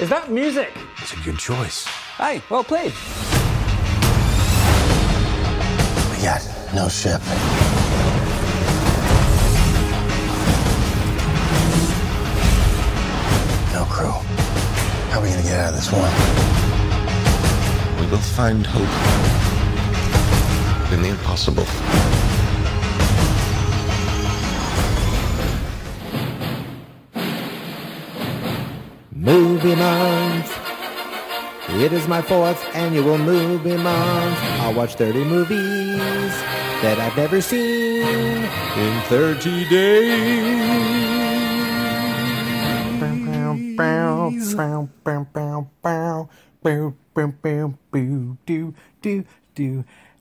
Is that music? It's a good choice. Hey, well played. We got no ship. No crew. How are we gonna get out of this one? We will find hope in the impossible. Movie month. It is my fourth annual movie month. I'll watch 30 movies that I've never seen in 30 days.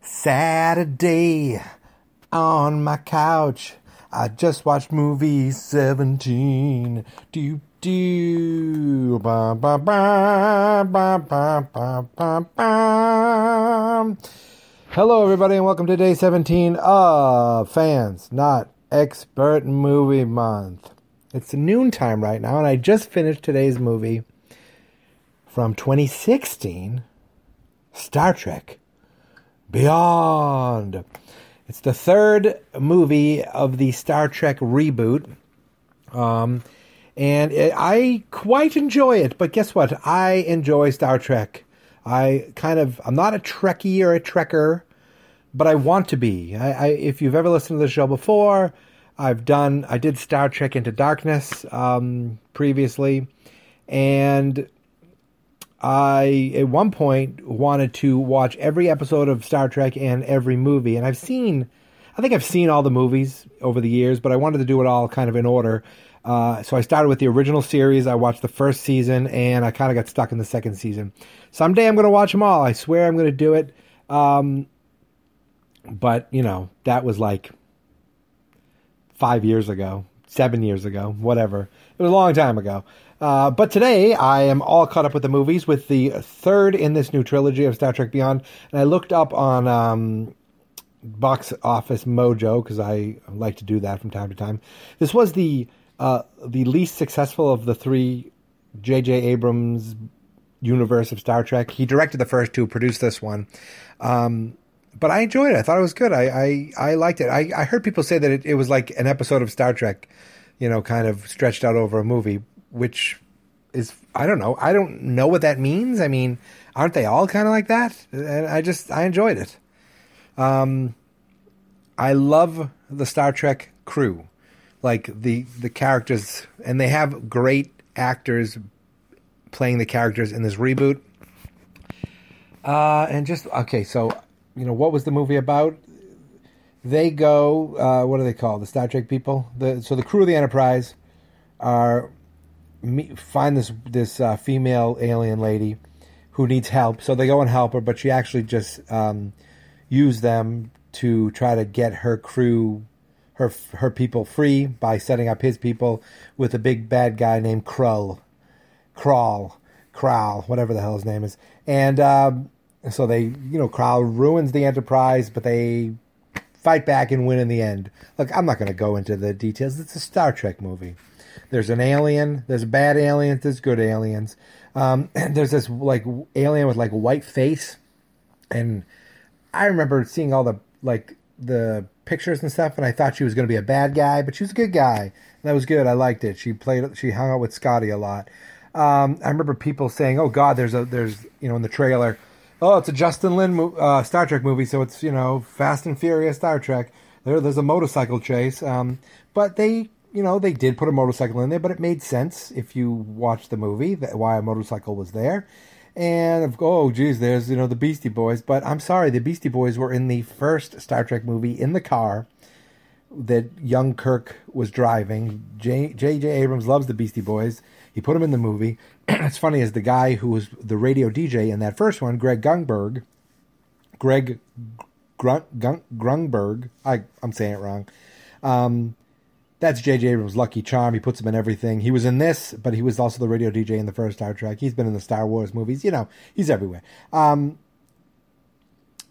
Saturday on my couch. I just watched movie 17. Do do ba ba ba ba ba ba ba ba. Hello, everybody, and welcome to day 17 of Fans Not Expert Movie Month. It's noontime right now, and I just finished today's movie from 2016 Star Trek Beyond. It's the third movie of the Star Trek reboot. Um, and it, I quite enjoy it. But guess what? I enjoy Star Trek. I kind of I'm not a Trekkie or a Trekker, but I want to be. I, I, if you've ever listened to the show before, I've done I did Star Trek Into Darkness um, previously, and I at one point wanted to watch every episode of Star Trek and every movie, and I've seen. I think I've seen all the movies over the years, but I wanted to do it all kind of in order. Uh, so I started with the original series. I watched the first season, and I kind of got stuck in the second season. Someday I'm going to watch them all. I swear I'm going to do it. Um, but you know that was like five years ago, seven years ago, whatever. It was a long time ago. Uh, but today I am all caught up with the movies, with the third in this new trilogy of Star Trek Beyond. And I looked up on um, Box Office Mojo because I like to do that from time to time. This was the uh, the least successful of the three J.J. Abrams universe of Star Trek. He directed the first two, produced this one. Um, but I enjoyed it. I thought it was good. I I, I liked it. I, I heard people say that it, it was like an episode of Star Trek, you know, kind of stretched out over a movie, which is I don't know. I don't know what that means. I mean, aren't they all kind of like that? And I just I enjoyed it. Um, I love the Star Trek crew, like the the characters, and they have great actors playing the characters in this reboot. Uh, and just okay, so you know what was the movie about? They go. Uh, what are they called? The Star Trek people. The so the crew of the Enterprise are meet, find this this uh, female alien lady who needs help. So they go and help her, but she actually just um, use them to try to get her crew, her her people free by setting up his people with a big bad guy named Krull, Crawl, Crawl, whatever the hell his name is, and. Um, so they, you know, Krall ruins the Enterprise, but they fight back and win in the end. Look, I'm not going to go into the details. It's a Star Trek movie. There's an alien. There's bad aliens. There's good aliens. Um, and there's this like alien with like white face, and I remember seeing all the like the pictures and stuff, and I thought she was going to be a bad guy, but she was a good guy. That was good. I liked it. She played. She hung out with Scotty a lot. Um, I remember people saying, "Oh God, there's a there's you know in the trailer." oh, it's a Justin Lin uh, Star Trek movie, so it's you know Fast and Furious Star Trek. There, there's a motorcycle chase, um, but they, you know, they did put a motorcycle in there, but it made sense if you watch the movie that why a motorcycle was there. And oh, geez, there's you know the Beastie Boys, but I'm sorry, the Beastie Boys were in the first Star Trek movie in the car that young Kirk was driving. J J.J. Abrams loves the Beastie Boys. He put them in the movie. it's funny as the guy who was the radio DJ in that first one, Greg Gungberg, Greg Grun, Gun, Grunberg. I I'm saying it wrong. Um, that's J.J. Abrams' lucky charm. He puts him in everything. He was in this, but he was also the radio DJ in the first Star Trek. He's been in the Star Wars movies. You know, he's everywhere. Um,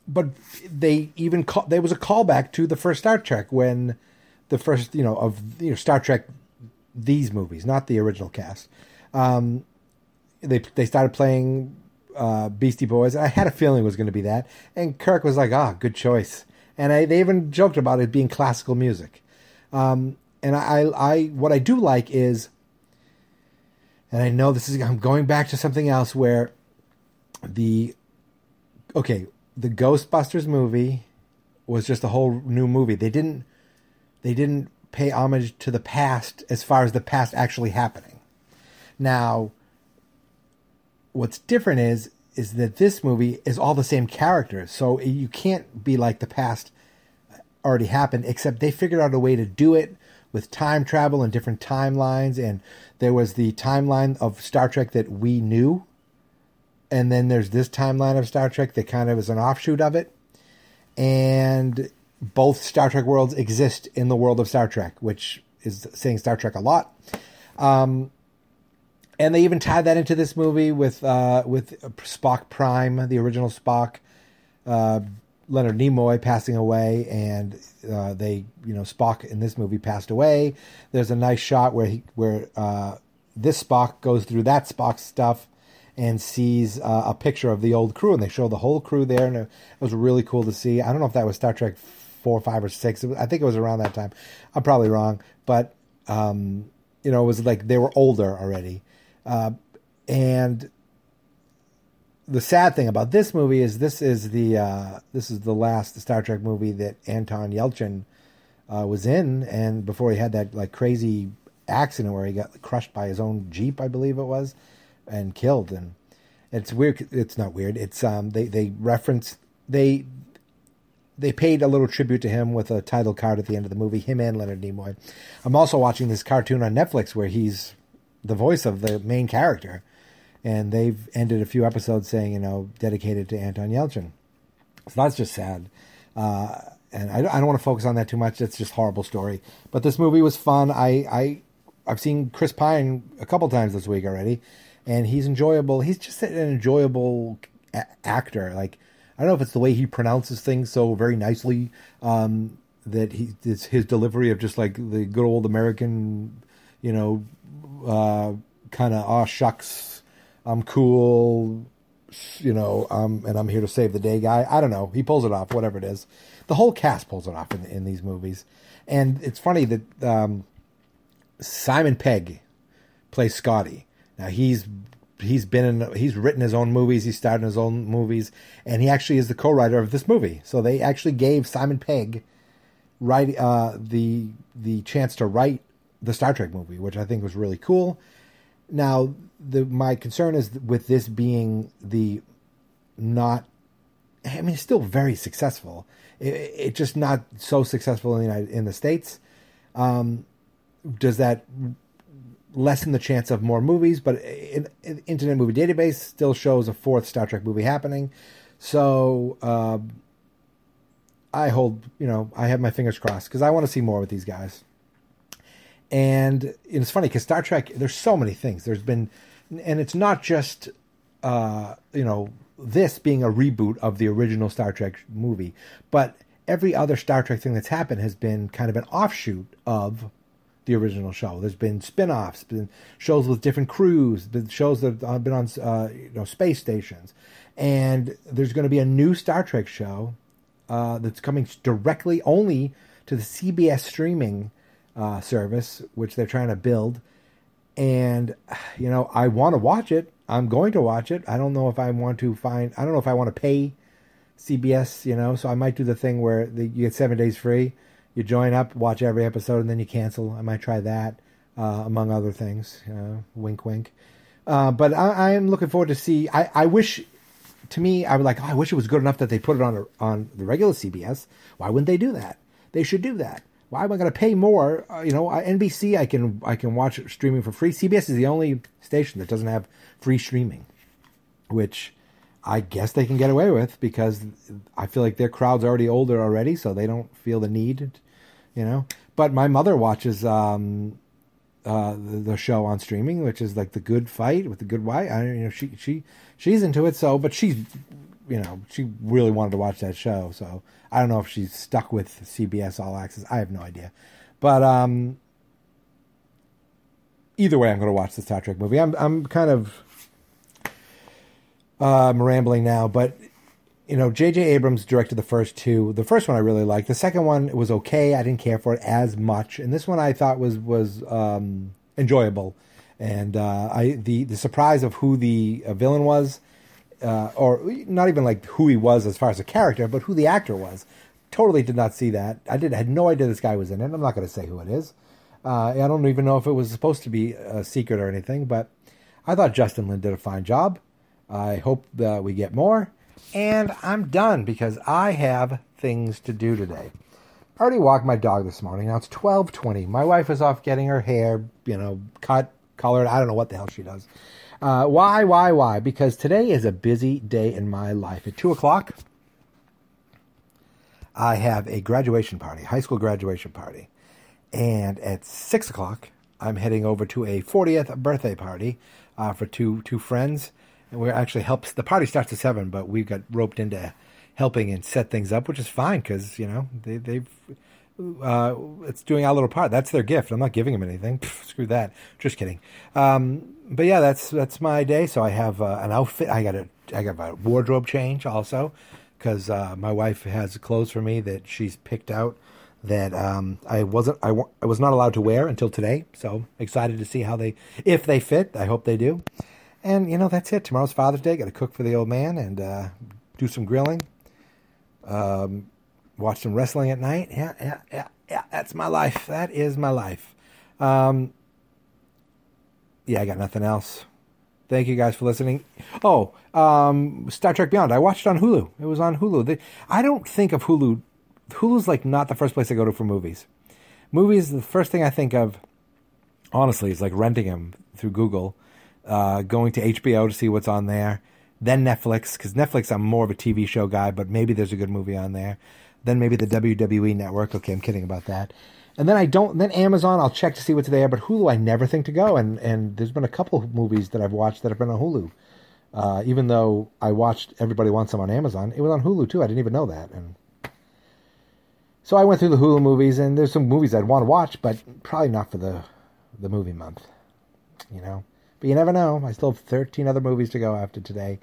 but they even call, there was a callback to the first Star Trek when the first you know of you know Star Trek these movies, not the original cast. Um, they they started playing uh, Beastie Boys. I had a feeling it was going to be that, and Kirk was like, "Ah, good choice." And I, they even joked about it being classical music. Um, and I, I, what I do like is, and I know this is, I'm going back to something else where the, okay, the Ghostbusters movie was just a whole new movie. They didn't, they didn't pay homage to the past as far as the past actually happening. Now, what's different is is that this movie is all the same characters, so you can't be like the past already happened. Except they figured out a way to do it with time travel and different timelines. And there was the timeline of Star Trek that we knew, and then there's this timeline of Star Trek that kind of is an offshoot of it. And both Star Trek worlds exist in the world of Star Trek, which is saying Star Trek a lot. Um, and they even tied that into this movie with uh, with Spock Prime, the original Spock, uh, Leonard Nimoy passing away, and uh, they you know Spock in this movie passed away. There's a nice shot where he where uh, this Spock goes through that Spock stuff and sees uh, a picture of the old crew, and they show the whole crew there, and it was really cool to see. I don't know if that was Star Trek four, five, or six. I think it was around that time. I'm probably wrong, but um, you know, it was like they were older already uh, and the sad thing about this movie is this is the uh, this is the last Star Trek movie that Anton Yelchin uh, was in, and before he had that like crazy accident where he got crushed by his own jeep, I believe it was, and killed. And it's weird. It's not weird. It's um they they reference they they paid a little tribute to him with a title card at the end of the movie. Him and Leonard Nimoy. I'm also watching this cartoon on Netflix where he's the voice of the main character, and they've ended a few episodes saying, you know, dedicated to Anton Yelchin. So that's just sad. Uh, and I, I don't want to focus on that too much. It's just horrible story. But this movie was fun. I, I I've seen Chris Pine a couple times this week already, and he's enjoyable. He's just an enjoyable a- actor. Like I don't know if it's the way he pronounces things so very nicely um, that he it's his delivery of just like the good old American, you know, uh, kind of oh shucks, I'm cool, you know, um, and I'm here to save the day guy. I don't know. He pulls it off, whatever it is. The whole cast pulls it off in, in these movies, and it's funny that um, Simon Pegg plays Scotty. Now he's he's been in he's written his own movies he's starred in his own movies and he actually is the co-writer of this movie so they actually gave simon pegg write uh, the the chance to write the Star Trek movie, which I think was really cool. Now, the my concern is with this being the not. I mean, it's still very successful. It's it just not so successful in the United, in the states. Um, does that lessen the chance of more movies? But in, in, Internet Movie Database still shows a fourth Star Trek movie happening. So uh, I hold, you know, I have my fingers crossed because I want to see more with these guys. And it's funny because Star Trek, there's so many things. There's been, and it's not just, uh, you know, this being a reboot of the original Star Trek movie, but every other Star Trek thing that's happened has been kind of an offshoot of the original show. There's been spin-offs, been shows with different crews, been shows that have been on uh, you know space stations, and there's going to be a new Star Trek show uh, that's coming directly only to the CBS streaming uh, service, which they're trying to build. And, you know, I want to watch it. I'm going to watch it. I don't know if I want to find, I don't know if I want to pay CBS, you know, so I might do the thing where the, you get seven days free. You join up, watch every episode, and then you cancel. I might try that, uh, among other things. Uh, wink, wink. Uh, but I, am looking forward to see. I, I wish, to me, I would like. Oh, I wish it was good enough that they put it on a, on the regular CBS. Why wouldn't they do that? They should do that why am I going to pay more? Uh, you know, NBC I can I can watch streaming for free. CBS is the only station that doesn't have free streaming, which I guess they can get away with because I feel like their crowd's already older already, so they don't feel the need, you know. But my mother watches um, uh, the, the, show on streaming, which is like the Good Fight with the Good Wife. I you know she she she's into it, so but she's you know she really wanted to watch that show, so I don't know if she's stuck with CBS All Access. I have no idea. But um, either way, I'm going to watch the Star Trek movie. I'm I'm kind of Uh, I'm rambling now, but you know, J.J. Abrams directed the first two. The first one I really liked. The second one was okay. I didn't care for it as much, and this one I thought was was um, enjoyable. And uh, I the the surprise of who the uh, villain was, uh, or not even like who he was as far as a character, but who the actor was. Totally did not see that. I did had no idea this guy was in it. I'm not going to say who it is. Uh, I don't even know if it was supposed to be a secret or anything, but I thought Justin Lin did a fine job. I hope that we get more and I'm done because I have things to do today. I already walked my dog this morning. Now it's 12:20. My wife is off getting her hair, you know, cut, colored. I don't know what the hell she does. Uh, why, why, why? Because today is a busy day in my life. At two o'clock, I have a graduation party, high school graduation party, and at six o'clock, I'm heading over to a 40th birthday party uh, for two two friends and we're actually helps. The party starts at seven, but we got roped into helping and set things up, which is fine because you know they, they've uh, it's doing our little part. That's their gift. I'm not giving them anything. Pff, screw that. Just kidding. Um, but yeah, that's that's my day. So I have uh, an outfit. I got a I got a wardrobe change also because uh, my wife has clothes for me that she's picked out that um, I wasn't I, I was not allowed to wear until today. So excited to see how they if they fit. I hope they do. And, you know, that's it. Tomorrow's Father's Day. Got to cook for the old man and uh, do some grilling. Um, watch some wrestling at night. Yeah, yeah, yeah, yeah. That's my life. That is my life. Um, yeah, I got nothing else. Thank you guys for listening. Oh, um, Star Trek Beyond. I watched it on Hulu. It was on Hulu. I don't think of Hulu. Hulu's like not the first place I go to for movies. Movies, the first thing I think of, honestly, is like renting them through Google uh, going to HBO to see what's on there, then Netflix because Netflix I'm more of a TV show guy, but maybe there's a good movie on there. Then maybe the WWE Network. Okay, I'm kidding about that. And then I don't. Then Amazon, I'll check to see what's there. But Hulu, I never think to go. And and there's been a couple movies that I've watched that have been on Hulu. Uh, even though I watched Everybody Wants Some on Amazon, it was on Hulu too. I didn't even know that. And so I went through the Hulu movies, and there's some movies I'd want to watch, but probably not for the the movie month. You know. But you never know. I still have 13 other movies to go after today.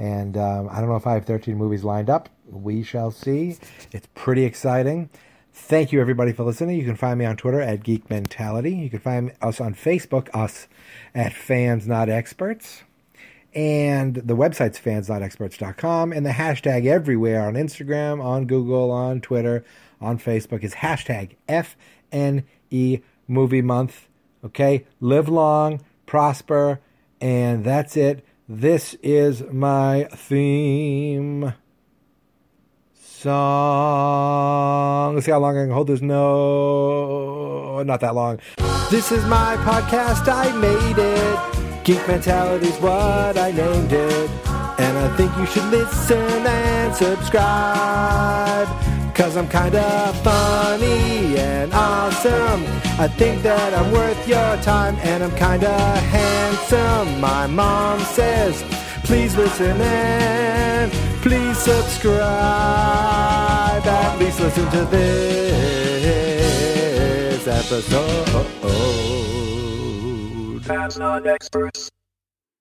And um, I don't know if I have 13 movies lined up. We shall see. It's pretty exciting. Thank you, everybody, for listening. You can find me on Twitter at Geek Mentality. You can find us on Facebook, us at Fans Not Experts. And the website's fansnotexperts.com. And the hashtag everywhere on Instagram, on Google, on Twitter, on Facebook is hashtag FNE Movie Month. Okay? Live long prosper, and that's it. This is my theme song. Let's see how long I can hold this. No, not that long. This is my podcast. I made it. Geek Mentality's what I named it. And I think you should listen and subscribe. Cause I'm kinda funny and awesome. I think that I'm worth your time and I'm kinda handsome. My mom says, please listen and please subscribe. At least listen to this episode. Fans not.